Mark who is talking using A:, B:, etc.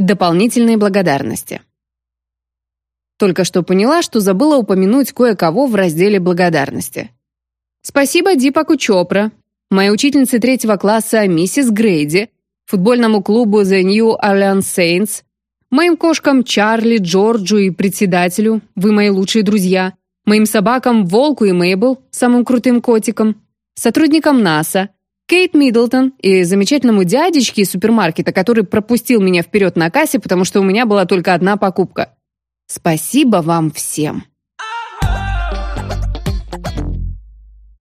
A: Дополнительные благодарности. Только что поняла, что забыла упомянуть кое-кого в разделе благодарности. Спасибо Дипаку Чопра, моей учительнице третьего класса миссис Грейди, футбольному клубу The New Orleans Saints, моим кошкам Чарли, Джорджу и председателю, вы мои лучшие друзья, моим собакам Волку и Мейбл, самым крутым котикам, сотрудникам НАСА, Кейт Миддлтон и замечательному дядечке из супермаркета, который пропустил меня вперед на кассе, потому что у меня была только одна покупка. Спасибо вам всем.